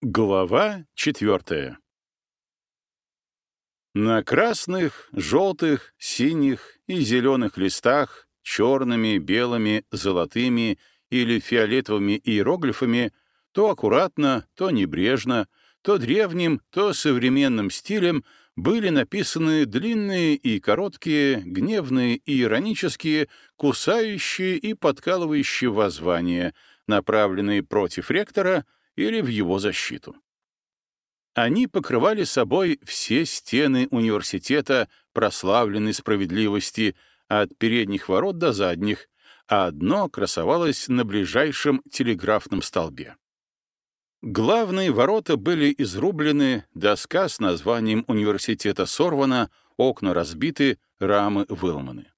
Глава четвертая На красных, желтых, синих и зеленых листах черными, белыми, золотыми или фиолетовыми иероглифами то аккуратно, то небрежно, то древним, то современным стилем были написаны длинные и короткие, гневные и иронические, кусающие и подкалывающие воззвания, направленные против ректора — или в его защиту. Они покрывали собой все стены университета прославленной справедливости от передних ворот до задних, а одно красовалось на ближайшем телеграфном столбе. Главные ворота были изрублены, доска с названием университета сорвана, окна разбиты, рамы выломаны.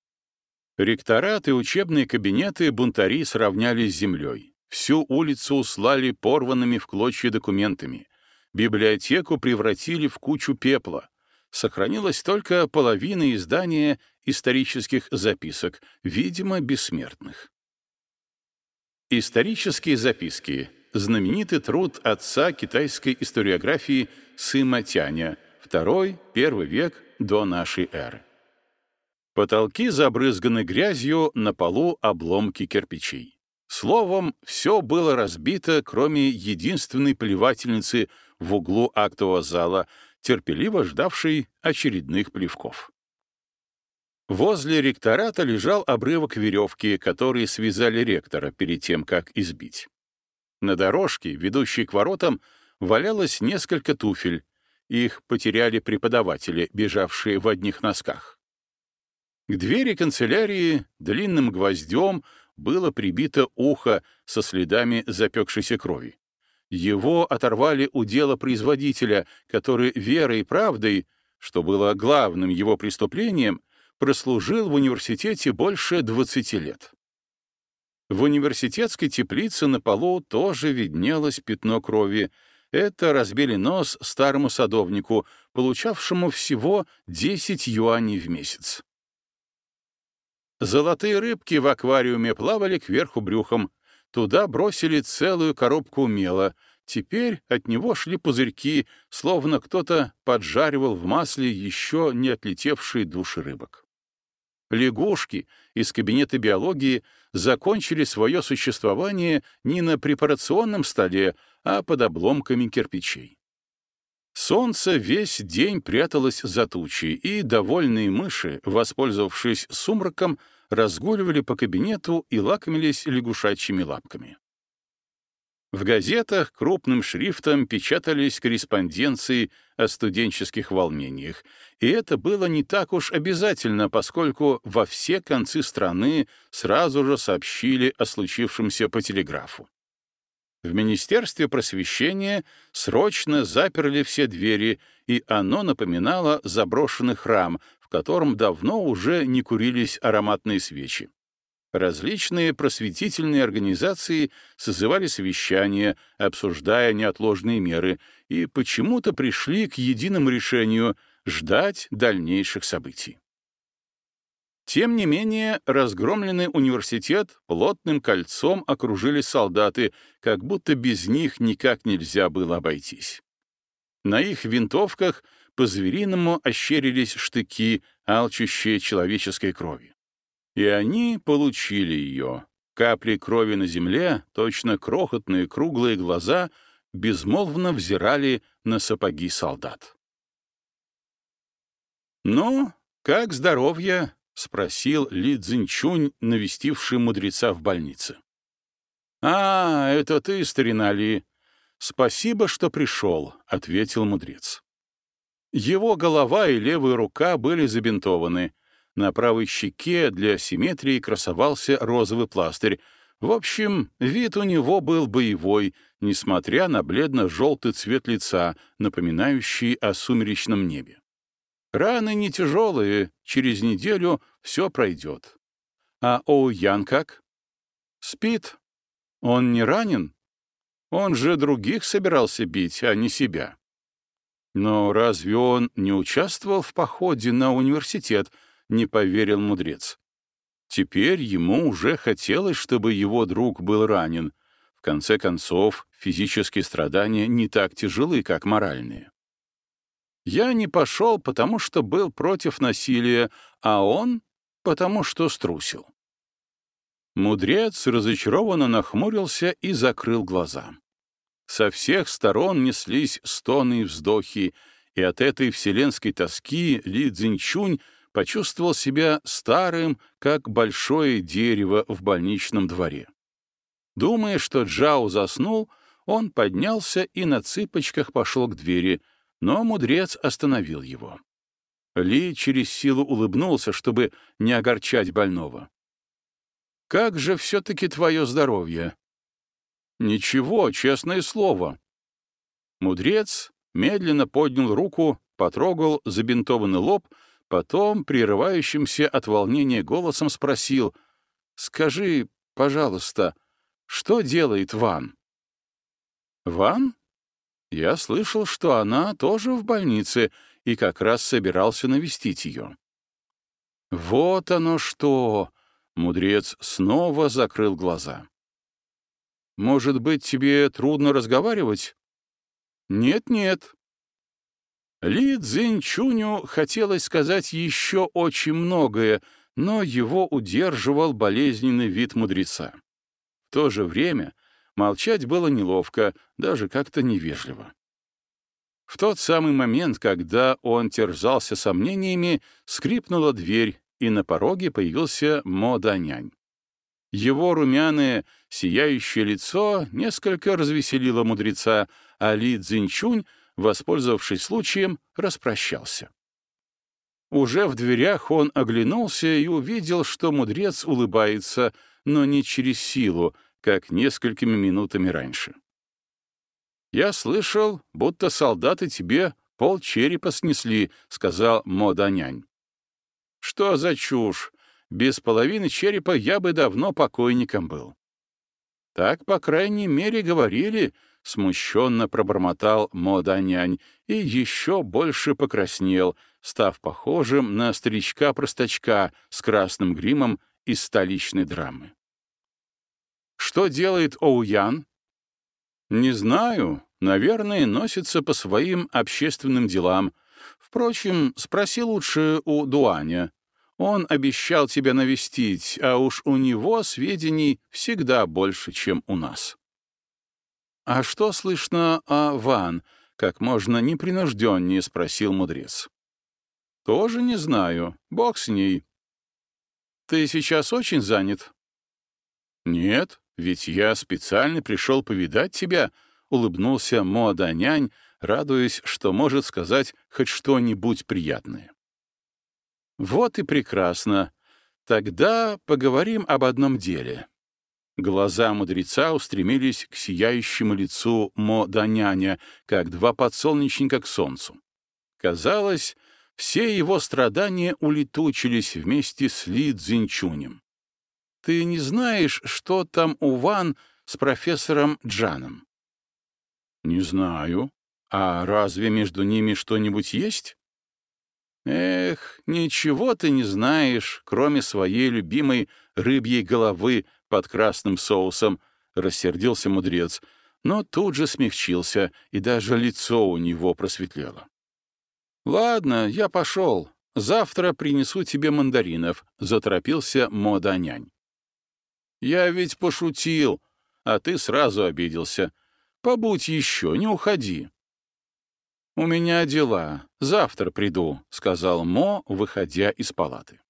Ректорат и учебные кабинеты бунтари сравняли с землей. Всю улицу услали порванными в клочья документами. Библиотеку превратили в кучу пепла. Сохранилась только половина издания исторических записок, видимо, бессмертных. Исторические записки — знаменитый труд отца китайской историографии Сыма Тяня, второй-первый век до нашей эры. Потолки забрызганы грязью, на полу обломки кирпичей. Словом, все было разбито, кроме единственной плевательницы в углу актового зала, терпеливо ждавшей очередных плевков. Возле ректората лежал обрывок веревки, который связали ректора перед тем, как избить. На дорожке, ведущей к воротам, валялось несколько туфель. Их потеряли преподаватели, бежавшие в одних носках. К двери канцелярии длинным гвоздем было прибито ухо со следами запекшейся крови. Его оторвали у дела производителя, который верой и правдой, что было главным его преступлением, прослужил в университете больше 20 лет. В университетской теплице на полу тоже виднелось пятно крови. Это разбили нос старому садовнику, получавшему всего 10 юаней в месяц. Золотые рыбки в аквариуме плавали кверху брюхом. Туда бросили целую коробку мела. Теперь от него шли пузырьки, словно кто-то поджаривал в масле еще не отлетевшие души рыбок. Лягушки из кабинета биологии закончили свое существование не на препарационном столе, а под обломками кирпичей. Солнце весь день пряталось за тучей, и довольные мыши, воспользовавшись сумраком, разгуливали по кабинету и лакомились лягушачьими лапками. В газетах крупным шрифтом печатались корреспонденции о студенческих волнениях, и это было не так уж обязательно, поскольку во все концы страны сразу же сообщили о случившемся по телеграфу. В Министерстве просвещения срочно заперли все двери, и оно напоминало заброшенный храм, в котором давно уже не курились ароматные свечи. Различные просветительные организации созывали совещания, обсуждая неотложные меры, и почему-то пришли к единому решению — ждать дальнейших событий. Тем не менее, разгромленный университет плотным кольцом окружили солдаты, как будто без них никак нельзя было обойтись. На их винтовках по-звериному ощерились штыки, алчущие человеческой крови. И они получили ее. Капли крови на земле, точно крохотные круглые глаза, безмолвно взирали на сапоги солдат. «Ну, как здоровье?» — спросил Ли Цзиньчунь, навестивший мудреца в больнице. «А, это ты, старина Ли. Спасибо, что пришел», — ответил мудрец. Его голова и левая рука были забинтованы. На правой щеке для симметрии красовался розовый пластырь. В общем, вид у него был боевой, несмотря на бледно-желтый цвет лица, напоминающий о сумеречном небе. Раны не тяжелые, через неделю все пройдет. А Оу Ян как? Спит. Он не ранен? Он же других собирался бить, а не себя. Но разве он не участвовал в походе на университет, не поверил мудрец. Теперь ему уже хотелось, чтобы его друг был ранен. В конце концов, физические страдания не так тяжелы, как моральные. Я не пошел, потому что был против насилия, а он — потому что струсил. Мудрец разочарованно нахмурился и закрыл глаза. Со всех сторон неслись стоны и вздохи, и от этой вселенской тоски Ли Цзиньчунь почувствовал себя старым, как большое дерево в больничном дворе. Думая, что Джао заснул, он поднялся и на цыпочках пошел к двери, но мудрец остановил его. Ли через силу улыбнулся, чтобы не огорчать больного. «Как же все-таки твое здоровье?» «Ничего, честное слово». Мудрец медленно поднял руку, потрогал забинтованный лоб, потом, прерывающимся от волнения голосом, спросил, «Скажи, пожалуйста, что делает Ван?» «Ван?» Я слышал, что она тоже в больнице и как раз собирался навестить ее. «Вот оно что!» — мудрец снова закрыл глаза. «Может быть, тебе трудно разговаривать?» «Нет-нет». Ли Цзиньчуню хотелось сказать еще очень многое, но его удерживал болезненный вид мудреца. В то же время Молчать было неловко, даже как-то невежливо. В тот самый момент, когда он терзался сомнениями, скрипнула дверь, и на пороге появился Мо Данянь. Его румяное, сияющее лицо несколько развеселило мудреца, а Ли Цзиньчунь, воспользовавшись случаем, распрощался. Уже в дверях он оглянулся и увидел, что мудрец улыбается, но не через силу, как несколькими минутами раньше. «Я слышал, будто солдаты тебе пол черепа снесли», — сказал Моданянь. «Что за чушь? Без половины черепа я бы давно покойником был». «Так, по крайней мере, говорили», — смущенно пробормотал Моданянь и еще больше покраснел, став похожим на старичка-простачка с красным гримом из столичной драмы. Что делает Оуян? Не знаю. Наверное, носится по своим общественным делам. Впрочем, спроси лучше у Дуаня. Он обещал тебя навестить, а уж у него сведений всегда больше, чем у нас. А что слышно о Ван? Как можно непринужденнее спросил мудрец. Тоже не знаю. Бог с ней. Ты сейчас очень занят? Нет, ведь я специально пришел повидать тебя», — улыбнулся Моаданянь, радуясь, что может сказать хоть что-нибудь приятное. «Вот и прекрасно. Тогда поговорим об одном деле». Глаза мудреца устремились к сияющему лицу Мо Даняня, как два подсолнечника к солнцу. Казалось, все его страдания улетучились вместе с Ли Цзиньчунем. Ты не знаешь, что там у Ван с профессором Джаном?» «Не знаю. А разве между ними что-нибудь есть?» «Эх, ничего ты не знаешь, кроме своей любимой рыбьей головы под красным соусом», — рассердился мудрец, но тут же смягчился, и даже лицо у него просветлело. «Ладно, я пошел. Завтра принесу тебе мандаринов», — заторопился Моданянь. Я ведь пошутил, а ты сразу обиделся. Побудь еще, не уходи. «У меня дела. Завтра приду», — сказал Мо, выходя из палаты.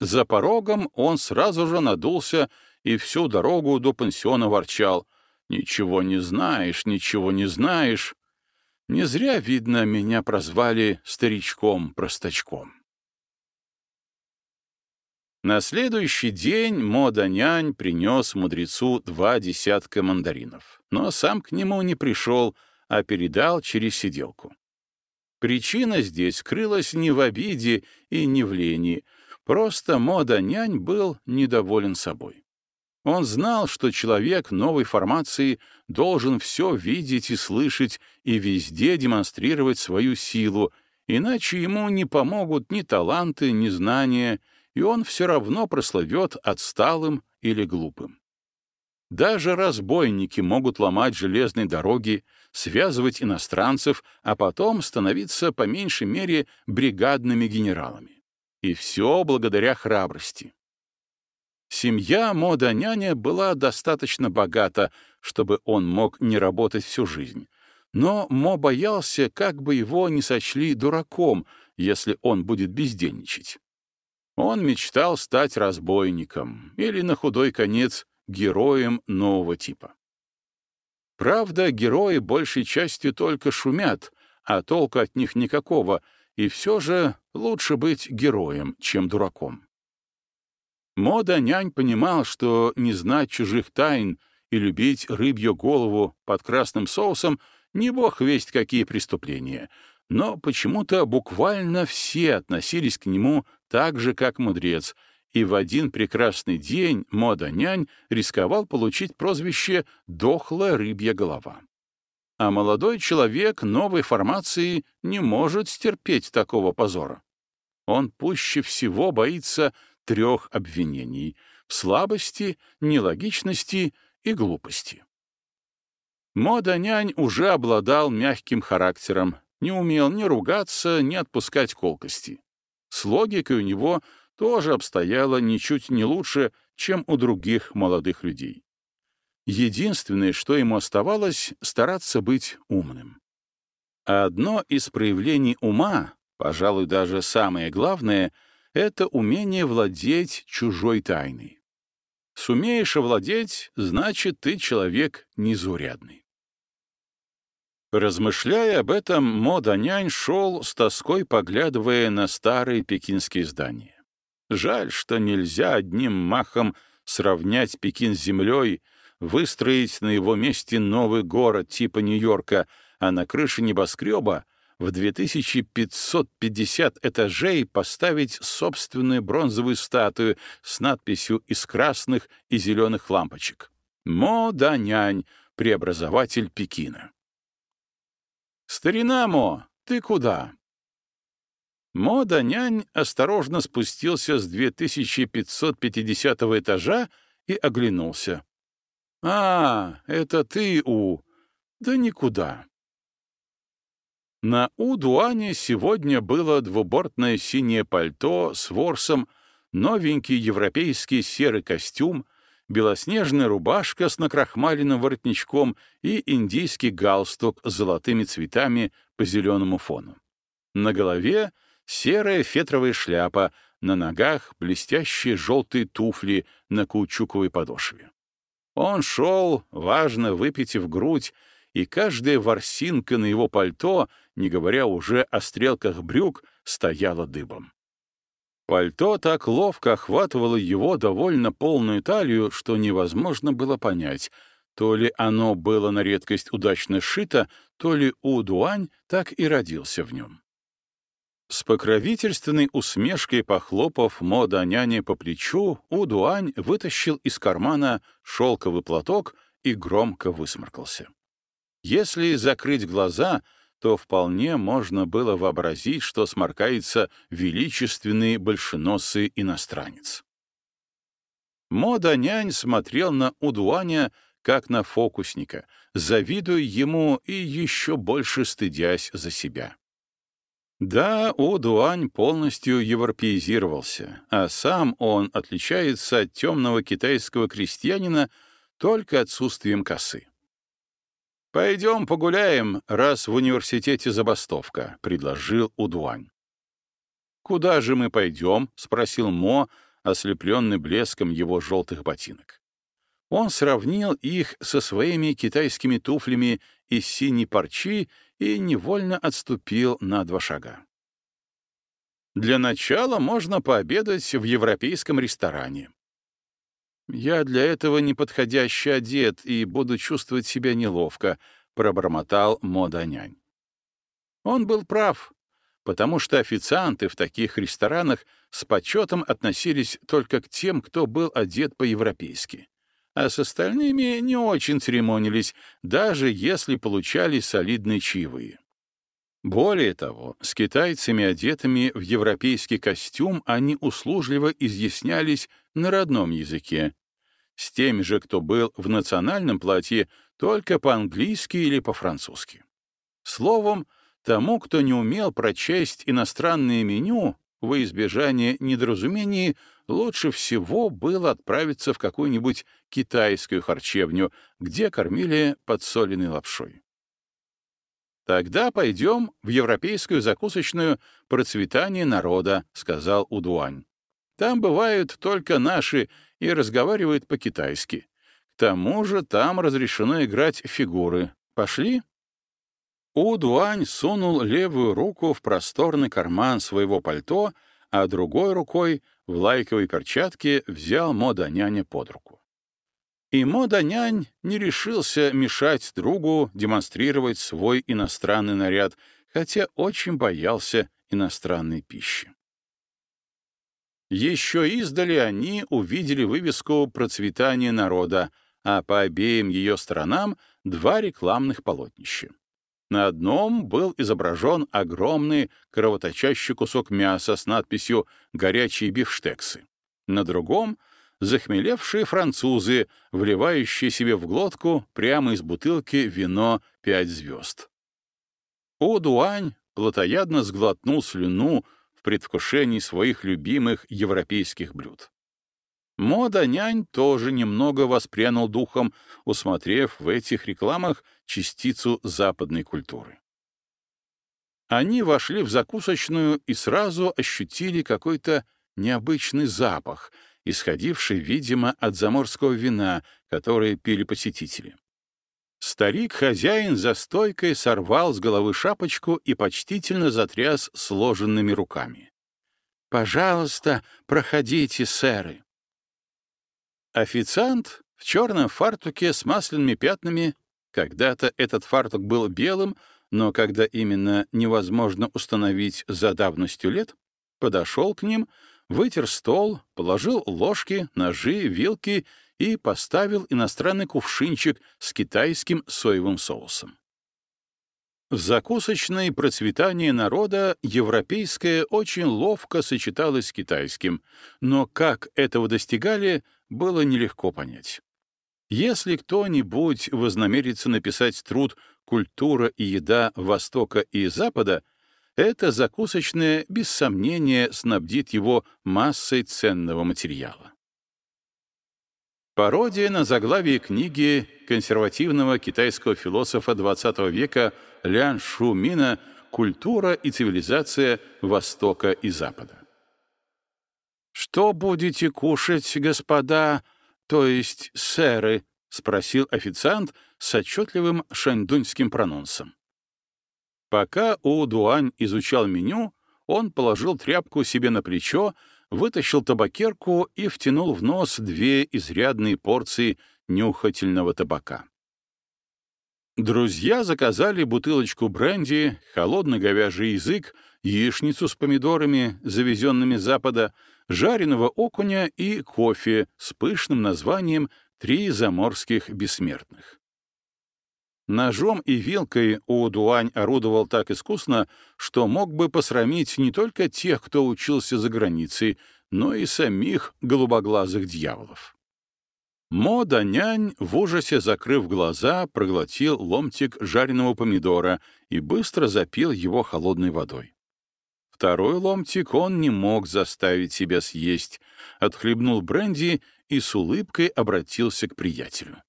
За порогом он сразу же надулся и всю дорогу до пансиона ворчал. «Ничего не знаешь, ничего не знаешь». Не зря, видно, меня прозвали старичком-простачком. На следующий день Мода-нянь принес мудрецу два десятка мандаринов, но сам к нему не пришел, а передал через сиделку. Причина здесь крылась не в обиде и не в лени, просто Мода-нянь был недоволен собой. Он знал, что человек новой формации должен все видеть и слышать и везде демонстрировать свою силу, иначе ему не помогут ни таланты, ни знания — и он все равно прословет отсталым или глупым. Даже разбойники могут ломать железные дороги, связывать иностранцев, а потом становиться по меньшей мере бригадными генералами. И все благодаря храбрости. Семья Мода Няня была достаточно богата, чтобы он мог не работать всю жизнь. Но Мо боялся, как бы его не сочли дураком, если он будет бездельничать. Он мечтал стать разбойником или, на худой конец, героем нового типа. Правда, герои большей частью только шумят, а толку от них никакого, и все же лучше быть героем, чем дураком. Мода нянь понимал, что не знать чужих тайн и любить рыбью голову под красным соусом не бог весть какие преступления, но почему-то буквально все относились к нему так же, как мудрец, и в один прекрасный день мода-нянь рисковал получить прозвище «дохлая рыбья голова». А молодой человек новой формации не может стерпеть такого позора. Он пуще всего боится трех обвинений — в слабости, нелогичности и глупости. Мода-нянь уже обладал мягким характером, не умел ни ругаться, ни отпускать колкости. С логикой у него тоже обстояло ничуть не лучше, чем у других молодых людей. Единственное, что ему оставалось, стараться быть умным. А одно из проявлений ума, пожалуй, даже самое главное, это умение владеть чужой тайной. Сумеешь овладеть, значит, ты человек незаурядный. Размышляя об этом, Мо Данянь шел с тоской, поглядывая на старые пекинские здания. Жаль, что нельзя одним махом сравнять Пекин с землей, выстроить на его месте новый город типа Нью-Йорка, а на крыше небоскреба в 2550 этажей поставить собственную бронзовую статую с надписью из красных и зеленых лампочек. «Мо да нянь, преобразователь Пекина». «Старина Мо, ты куда?» Мода-нянь осторожно спустился с 2550 этажа и оглянулся. «А, это ты, У. Да никуда». На У-Дуане сегодня было двубортное синее пальто с ворсом, новенький европейский серый костюм, белоснежная рубашка с накрахмаленным воротничком и индийский галстук с золотыми цветами по зеленому фону. На голове серая фетровая шляпа, на ногах блестящие желтые туфли на каучуковой подошве. Он шел, важно выпитив грудь, и каждая ворсинка на его пальто, не говоря уже о стрелках брюк, стояла дыбом. Пальто так ловко охватывало его довольно полную талию, что невозможно было понять, то ли оно было на редкость удачно сшито, то ли У Дуань так и родился в нем. С покровительственной усмешкой похлопав мода няне по плечу, Удуань вытащил из кармана шелковый платок и громко высморкался. Если закрыть глаза, то вполне можно было вообразить, что сморкается величественный большеносый иностранец. Мода нянь смотрел на Удуаня как на фокусника, завидуя ему и еще больше стыдясь за себя. Да, Удуань полностью европеизировался, а сам он отличается от темного китайского крестьянина только отсутствием косы. «Пойдем погуляем, раз в университете забастовка», — предложил Удуань. «Куда же мы пойдем?» — спросил Мо, ослепленный блеском его желтых ботинок. Он сравнил их со своими китайскими туфлями из синей парчи и невольно отступил на два шага. Для начала можно пообедать в европейском ресторане. «Я для этого неподходяще одет и буду чувствовать себя неловко», — пробормотал Моданянь. Он был прав, потому что официанты в таких ресторанах с почетом относились только к тем, кто был одет по-европейски а с остальными не очень церемонились, даже если получали солидные чаевые. Более того, с китайцами, одетыми в европейский костюм, они услужливо изъяснялись на родном языке. с теми же, кто был в национальном платье, только по-английски или по-французски. Словом, тому, кто не умел прочесть иностранное меню, во избежание недоразумений, лучше всего было отправиться в какую-нибудь китайскую харчевню, где кормили подсоленной лапшой. «Тогда пойдем в европейскую закусочную «Процветание народа», — сказал Удуань. «Там бывают только наши и разговаривают по-китайски. К тому же там разрешено играть фигуры. Пошли?» Удуань сунул левую руку в просторный карман своего пальто, а другой рукой в лайковой перчатке взял Мода няня под руку. И Мода-нянь не решился мешать другу демонстрировать свой иностранный наряд, хотя очень боялся иностранной пищи. Еще издали они увидели вывеску «Процветание народа», а по обеим ее сторонам — два рекламных полотнища. На одном был изображен огромный кровоточащий кусок мяса с надписью «Горячие бифштексы». На другом — захмелевшие французы, вливающие себе в глотку прямо из бутылки вино «Пять звезд». О Дуань плотоядно сглотнул слюну в предвкушении своих любимых европейских блюд. Мода нянь тоже немного воспрянул духом, усмотрев в этих рекламах частицу западной культуры. Они вошли в закусочную и сразу ощутили какой-то необычный запах, исходивший, видимо, от заморского вина, которое пили посетители. Старик-хозяин за стойкой сорвал с головы шапочку и почтительно затряс сложенными руками. «Пожалуйста, проходите, сэры». Официант в черном фартуке с масляными пятнами, когда-то этот фартук был белым, но когда именно невозможно установить за давностью лет, подошел к ним, вытер стол, положил ложки, ножи, вилки и поставил иностранный кувшинчик с китайским соевым соусом. В закусочной процветание народа европейское очень ловко сочеталось с китайским, но как этого достигали, было нелегко понять. Если кто-нибудь вознамерится написать труд «Культура и еда Востока и Запада», эта закусочная, без сомнения, снабдит его массой ценного материала. Пародия на заглавие книги консервативного китайского философа XX века Лян Шумина «Культура и цивилизация Востока и Запада». «Что будете кушать, господа, то есть сэры?» — спросил официант с отчетливым шаньдуньским прононсом. Пока У изучал меню, он положил тряпку себе на плечо, вытащил табакерку и втянул в нос две изрядные порции нюхательного табака. Друзья заказали бутылочку бренди, холодный говяжий язык, яичницу с помидорами, завезенными с запада, жареного окуня и кофе с пышным названием «Три заморских бессмертных». Ножом и вилкой Дуань орудовал так искусно, что мог бы посрамить не только тех, кто учился за границей, но и самих голубоглазых дьяволов. Мо Данянь, в ужасе закрыв глаза, проглотил ломтик жареного помидора и быстро запил его холодной водой. Второй ломтик он не мог заставить себя съесть, отхлебнул бренди и с улыбкой обратился к приятелю.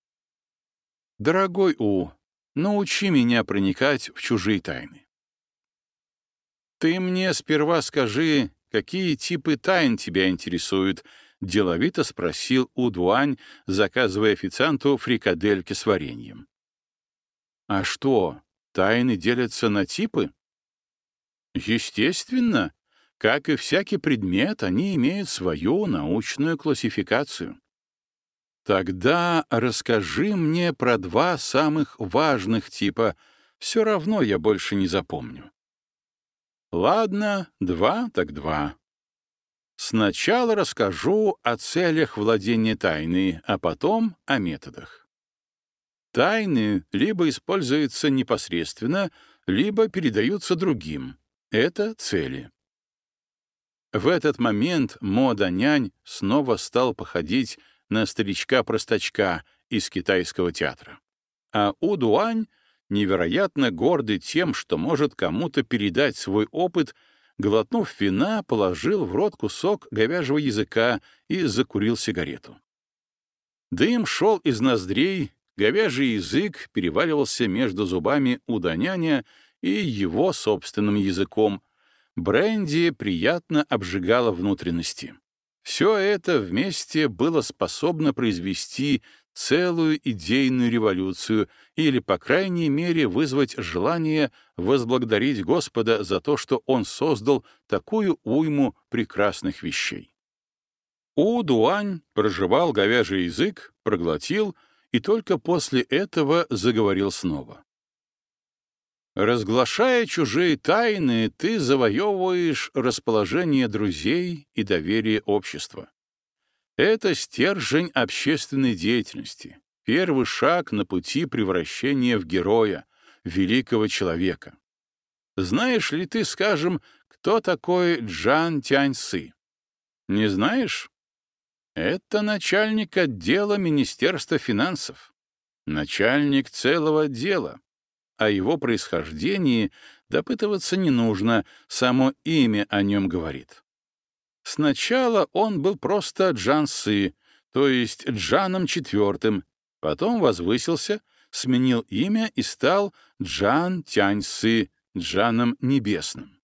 «Дорогой У, Научи меня проникать в чужие тайны. Ты мне сперва скажи, какие типы тайн тебя интересуют, деловито спросил Удуань, заказывая официанту фрикадельки с вареньем. А что, тайны делятся на типы? Естественно, как и всякий предмет, они имеют свою научную классификацию. Тогда расскажи мне про два самых важных типа. Все равно я больше не запомню. Ладно, два так два. Сначала расскажу о целях владения тайны, а потом о методах. Тайны либо используются непосредственно, либо передаются другим. Это цели. В этот момент мода нянь снова стал походить на старичка-простачка из китайского театра. А Удуань, невероятно гордый тем, что может кому-то передать свой опыт, глотнув вина, положил в рот кусок говяжьего языка и закурил сигарету. Дым шел из ноздрей, говяжий язык переваливался между зубами у Даняня и его собственным языком. Бренди приятно обжигало внутренности. Все это вместе было способно произвести целую идейную революцию или, по крайней мере, вызвать желание возблагодарить Господа за то, что Он создал такую уйму прекрасных вещей. У Дуань прожевал говяжий язык, проглотил и только после этого заговорил снова. Разглашая чужие тайны, ты завоевываешь расположение друзей и доверие общества. Это стержень общественной деятельности, первый шаг на пути превращения в героя, великого человека. Знаешь ли ты, скажем, кто такой Джан Тяньсы? Не знаешь? Это начальник отдела Министерства финансов, начальник целого отдела. О его происхождении допытываться не нужно, само имя о нем говорит. Сначала он был просто Джан Сы, то есть Джаном IV, потом возвысился, сменил имя и стал Джан Тянь Сы, Джаном Небесным.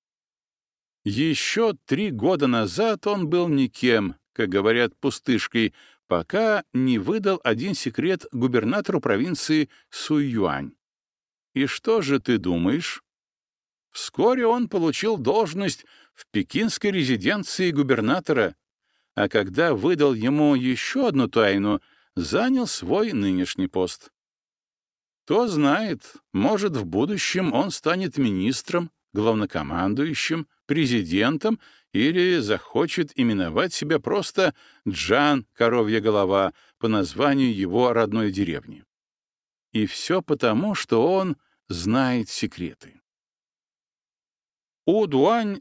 Еще три года назад он был никем, как говорят, пустышкой, пока не выдал один секрет губернатору провинции Суюань. И что же ты думаешь? Вскоре он получил должность в пекинской резиденции губернатора, а когда выдал ему еще одну тайну, занял свой нынешний пост. Кто знает, может, в будущем он станет министром, главнокомандующим, президентом или захочет именовать себя просто Джан Коровья Голова по названию его родной деревни. И все потому, что он знает секреты. У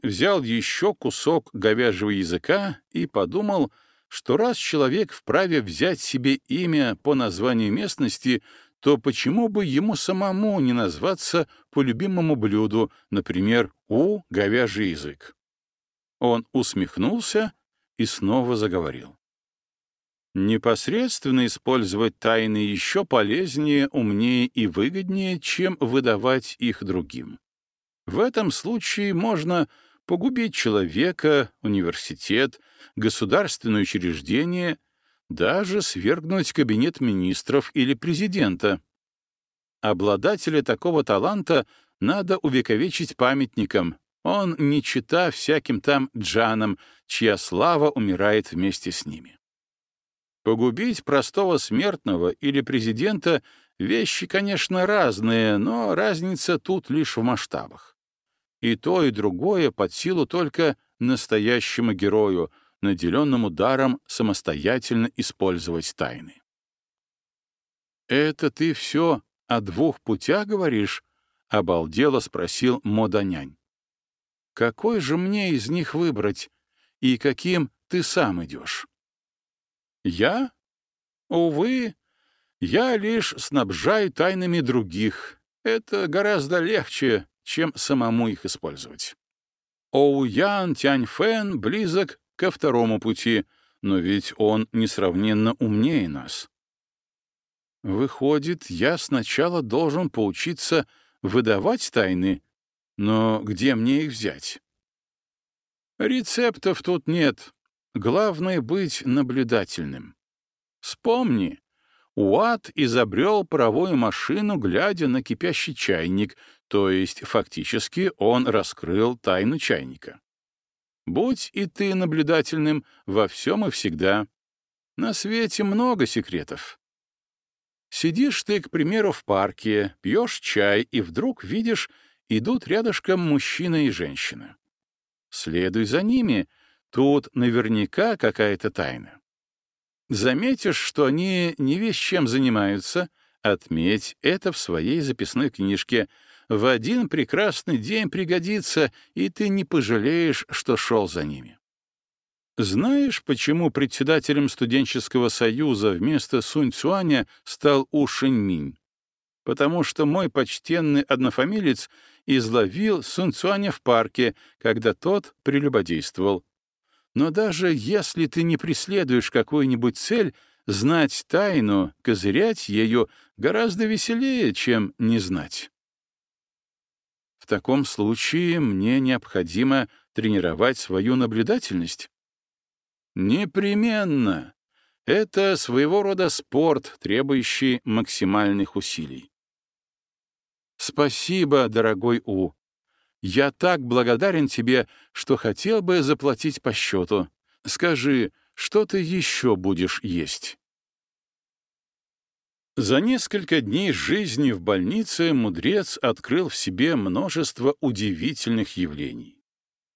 взял еще кусок говяжьего языка и подумал, что раз человек вправе взять себе имя по названию местности, то почему бы ему самому не назваться по любимому блюду, например, «У говяжий язык». Он усмехнулся и снова заговорил. Непосредственно использовать тайны еще полезнее, умнее и выгоднее, чем выдавать их другим. В этом случае можно погубить человека, университет, государственное учреждение, даже свергнуть кабинет министров или президента. Обладателя такого таланта надо увековечить памятником. Он не чита всяким там джанам, чья слава умирает вместе с ними. Погубить простого смертного или президента — вещи, конечно, разные, но разница тут лишь в масштабах. И то, и другое под силу только настоящему герою, наделенному даром самостоятельно использовать тайны. «Это ты все о двух путях говоришь?» — обалдело спросил Моданянь. «Какой же мне из них выбрать, и каким ты сам идешь?» «Я? Увы, я лишь снабжаю тайнами других. Это гораздо легче, чем самому их использовать. Оуян Тяньфэн близок ко второму пути, но ведь он несравненно умнее нас. Выходит, я сначала должен поучиться выдавать тайны, но где мне их взять? Рецептов тут нет. Главное — быть наблюдательным. Вспомни, Уат изобрел паровую машину, глядя на кипящий чайник, то есть фактически он раскрыл тайну чайника. Будь и ты наблюдательным во всем и всегда. На свете много секретов. Сидишь ты, к примеру, в парке, пьешь чай, и вдруг видишь, идут рядышком мужчина и женщина. Следуй за ними, тут наверняка какая-то тайна. Заметишь, что они не весь чем занимаются, отметь это в своей записной книжке — в один прекрасный день пригодится, и ты не пожалеешь, что шел за ними. Знаешь, почему председателем студенческого союза вместо Сунь Цуаня стал У Шиньминь? Потому что мой почтенный однофамилец изловил Сунь Цуаня в парке, когда тот прелюбодействовал. Но даже если ты не преследуешь какую-нибудь цель, знать тайну, козырять ею гораздо веселее, чем не знать. В таком случае мне необходимо тренировать свою наблюдательность. Непременно. Это своего рода спорт, требующий максимальных усилий. Спасибо, дорогой У. Я так благодарен тебе, что хотел бы заплатить по счету. Скажи, что ты еще будешь есть? За несколько дней жизни в больнице мудрец открыл в себе множество удивительных явлений.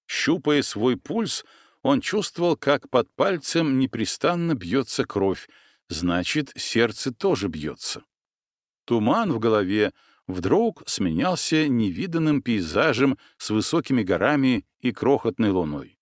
Щупая свой пульс, он чувствовал, как под пальцем непрестанно бьется кровь, значит, сердце тоже бьется. Туман в голове вдруг сменялся невиданным пейзажем с высокими горами и крохотной луной.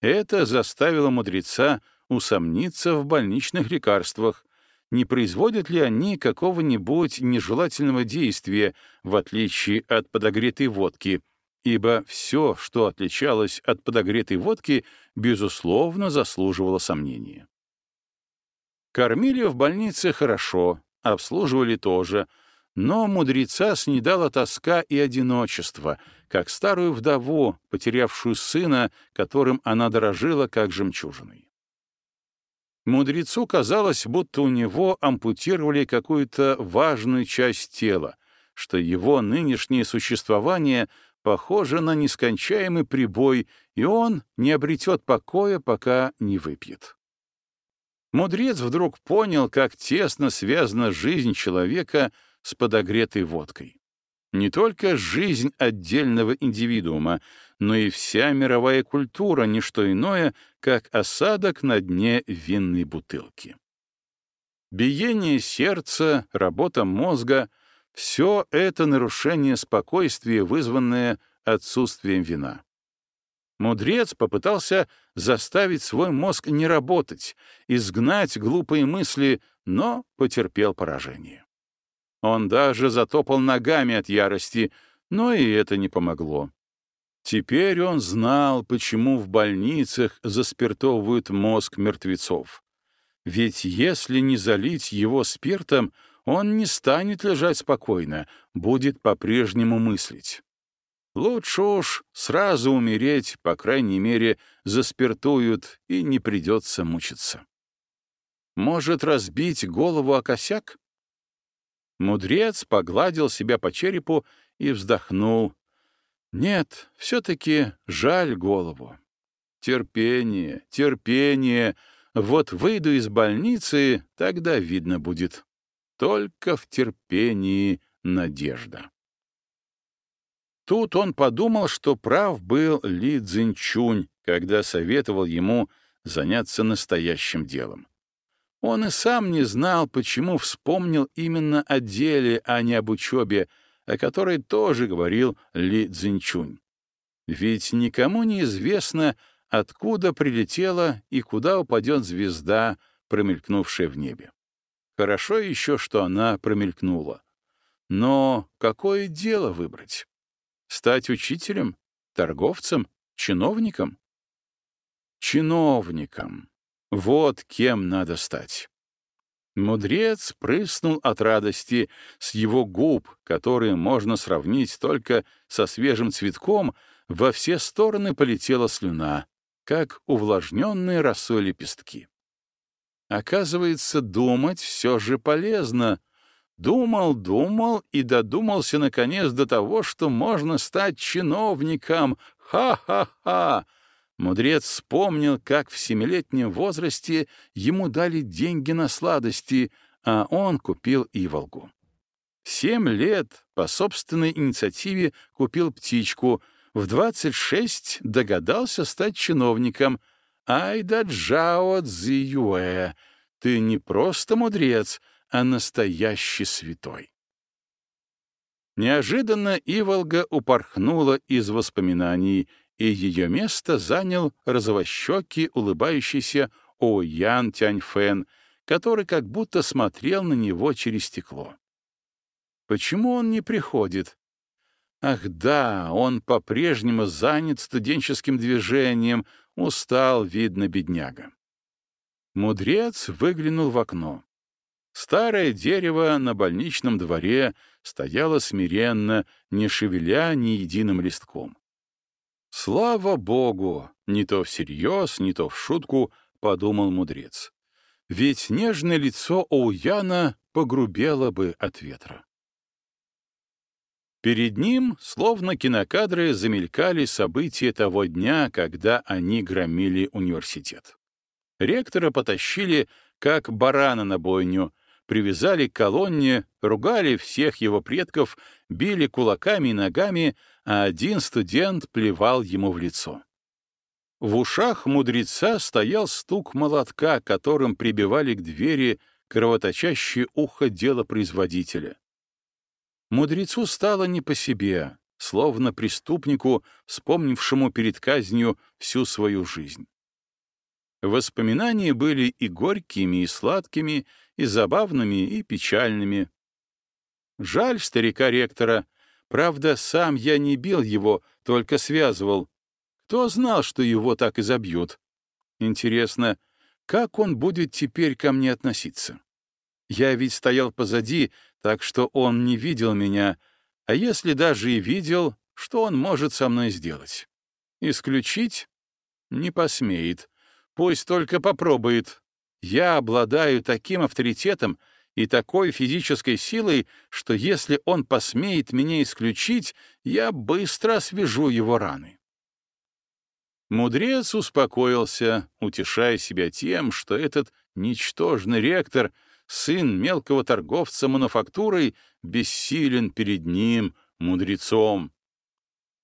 Это заставило мудреца усомниться в больничных лекарствах, не производят ли они какого-нибудь нежелательного действия, в отличие от подогретой водки, ибо все, что отличалось от подогретой водки, безусловно, заслуживало сомнения. Кормили в больнице хорошо, обслуживали тоже, но мудреца снедала тоска и одиночество, как старую вдову, потерявшую сына, которым она дорожила как жемчужиной. Мудрецу казалось, будто у него ампутировали какую-то важную часть тела, что его нынешнее существование похоже на нескончаемый прибой, и он не обретет покоя, пока не выпьет. Мудрец вдруг понял, как тесно связана жизнь человека с подогретой водкой. Не только жизнь отдельного индивидуума, но и вся мировая культура — не что иное, как осадок на дне винной бутылки. Биение сердца, работа мозга — все это нарушение спокойствия, вызванное отсутствием вина. Мудрец попытался заставить свой мозг не работать, изгнать глупые мысли, но потерпел поражение. Он даже затопал ногами от ярости, но и это не помогло. Теперь он знал, почему в больницах заспиртовывают мозг мертвецов. Ведь если не залить его спиртом, он не станет лежать спокойно, будет по-прежнему мыслить. Лучше уж сразу умереть, по крайней мере, заспиртуют, и не придется мучиться. Может, разбить голову о косяк? Мудрец погладил себя по черепу и вздохнул. Нет, все-таки жаль голову. Терпение, терпение. Вот выйду из больницы, тогда видно будет. Только в терпении надежда. Тут он подумал, что прав был Ли Цзиньчунь, когда советовал ему заняться настоящим делом. Он и сам не знал, почему вспомнил именно о деле, а не об учебе, о которой тоже говорил Ли Цзиньчунь. Ведь никому не известно, откуда прилетела и куда упадет звезда, промелькнувшая в небе. Хорошо еще, что она промелькнула. Но какое дело выбрать? Стать учителем? Торговцем? Чиновником? Чиновником. Вот кем надо стать. Мудрец прыснул от радости с его губ, которые можно сравнить только со свежим цветком, во все стороны полетела слюна, как увлажненные росой лепестки. Оказывается, думать все же полезно. Думал, думал и додумался, наконец, до того, что можно стать чиновником. Ха-ха-ха! Мудрец вспомнил, как в семилетнем возрасте ему дали деньги на сладости, а он купил иволгу. Семь лет по собственной инициативе купил птичку, в двадцать шесть догадался стать чиновником — Ай да Джао Цзиюэ, ты не просто мудрец, а настоящий святой. Неожиданно Иволга упорхнула из воспоминаний, и ее место занял розовощекий, улыбающийся О'Ян Тяньфэн, который как будто смотрел на него через стекло. Почему он не приходит? Ах да, он по-прежнему занят студенческим движением, устал, видно, бедняга. Мудрец выглянул в окно. Старое дерево на больничном дворе стояло смиренно, не шевеля ни единым листком. «Слава Богу!» — не то всерьез, не то в шутку, — подумал мудрец. Ведь нежное лицо Оуяна погрубело бы от ветра. Перед ним, словно кинокадры, замелькали события того дня, когда они громили университет. Ректора потащили, как барана на бойню, привязали к колонне, ругали всех его предков, били кулаками и ногами, а один студент плевал ему в лицо. В ушах мудреца стоял стук молотка, которым прибивали к двери кровоточащее ухо дела производителя. Мудрецу стало не по себе, словно преступнику, вспомнившему перед казнью всю свою жизнь. Воспоминания были и горькими, и сладкими, и забавными, и печальными. Жаль старика-ректора. Правда, сам я не бил его, только связывал. Кто знал, что его так и забьют? Интересно, как он будет теперь ко мне относиться? Я ведь стоял позади, так что он не видел меня, а если даже и видел, что он может со мной сделать? Исключить? Не посмеет. Пусть только попробует. Я обладаю таким авторитетом и такой физической силой, что если он посмеет меня исключить, я быстро освежу его раны. Мудрец успокоился, утешая себя тем, что этот ничтожный ректор, сын мелкого торговца мануфактурой, бессилен перед ним, мудрецом.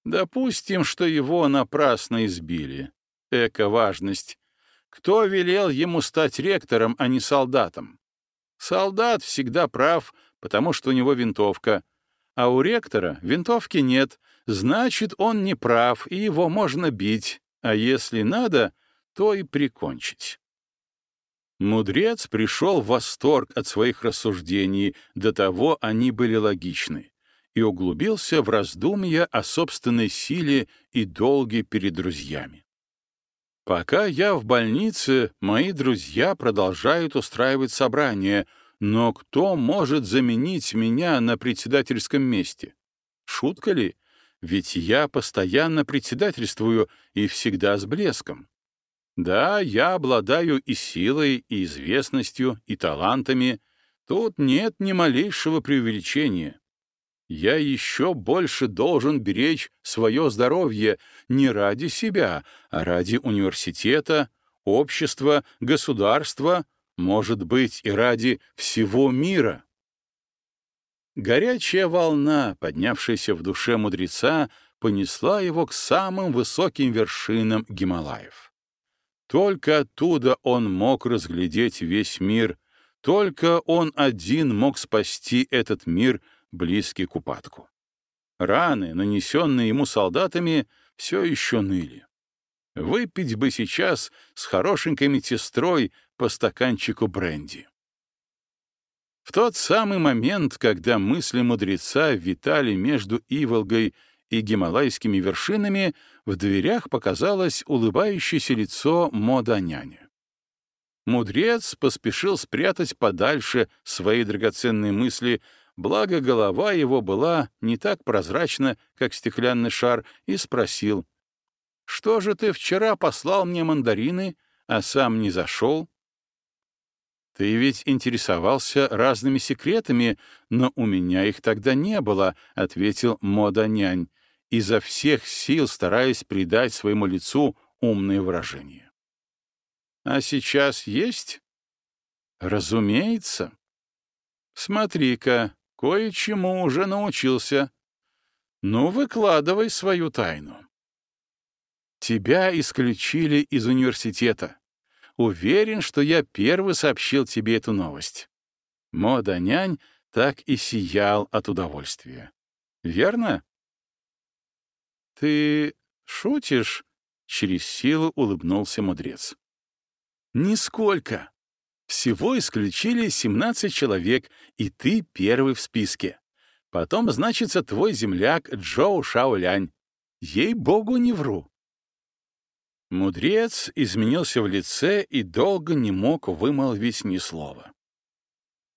Допустим, что его напрасно избили. Эко-важность. Кто велел ему стать ректором, а не солдатом? Солдат всегда прав, потому что у него винтовка. А у ректора винтовки нет, значит, он не прав, и его можно бить, а если надо, то и прикончить. Мудрец пришел в восторг от своих рассуждений, до того они были логичны, и углубился в раздумья о собственной силе и долге перед друзьями. Пока я в больнице, мои друзья продолжают устраивать собрания, но кто может заменить меня на председательском месте? Шутка ли? Ведь я постоянно председательствую и всегда с блеском. Да, я обладаю и силой, и известностью, и талантами. Тут нет ни малейшего преувеличения я еще больше должен беречь свое здоровье не ради себя, а ради университета, общества, государства, может быть, и ради всего мира. Горячая волна, поднявшаяся в душе мудреца, понесла его к самым высоким вершинам Гималаев. Только оттуда он мог разглядеть весь мир, только он один мог спасти этот мир — близкий к упадку. Раны, нанесенные ему солдатами, все еще ныли. Выпить бы сейчас с хорошенькой медсестрой по стаканчику бренди. В тот самый момент, когда мысли мудреца витали между Иволгой и гималайскими вершинами, в дверях показалось улыбающееся лицо Мода-няня. Мудрец поспешил спрятать подальше свои драгоценные мысли, благо голова его была не так прозрачна, как стеклянный шар, и спросил, «Что же ты вчера послал мне мандарины, а сам не зашел?» «Ты ведь интересовался разными секретами, но у меня их тогда не было», — ответил Мода-нянь, изо всех сил стараясь придать своему лицу умные выражения. «А сейчас есть?» «Разумеется». «Смотри-ка, Кое-чему уже научился. Ну, выкладывай свою тайну. Тебя исключили из университета. Уверен, что я первый сообщил тебе эту новость. Мода-нянь так и сиял от удовольствия. Верно? Ты Шутишь? Через силу улыбнулся мудрец. Нисколько. Всего исключили 17 человек, и ты первый в списке. Потом значится твой земляк Джоу Шаолянь. Ей-богу, не вру. Мудрец изменился в лице и долго не мог вымолвить ни слова.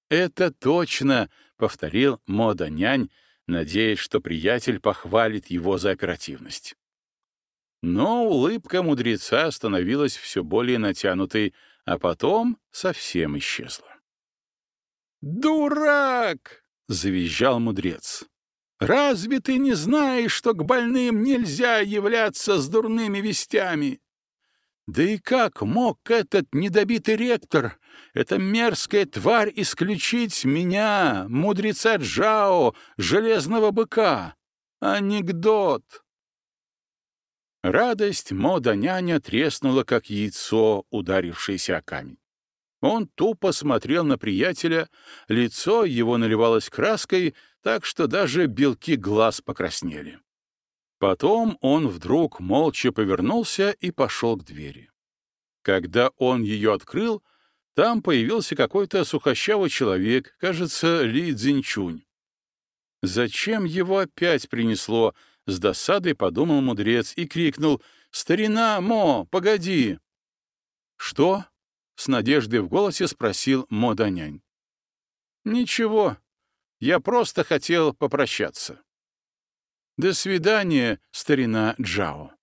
«Это точно!» — повторил Мода-нянь, надеясь, что приятель похвалит его за оперативность. Но улыбка мудреца становилась все более натянутой, а потом совсем исчезла. «Дурак!» — завизжал мудрец. «Разве ты не знаешь, что к больным нельзя являться с дурными вестями? Да и как мог этот недобитый ректор, эта мерзкая тварь, исключить меня, мудреца Джао, железного быка? Анекдот!» Радость мода-няня треснула, как яйцо, ударившееся о камень. Он тупо смотрел на приятеля, лицо его наливалось краской, так что даже белки глаз покраснели. Потом он вдруг молча повернулся и пошел к двери. Когда он ее открыл, там появился какой-то сухощавый человек, кажется, Ли Цзиньчунь. Зачем его опять принесло, с досадой подумал мудрец и крикнул «Старина, Мо, погоди!» «Что?» — с надеждой в голосе спросил Мо Данянь. «Ничего, я просто хотел попрощаться». «До свидания, старина Джао».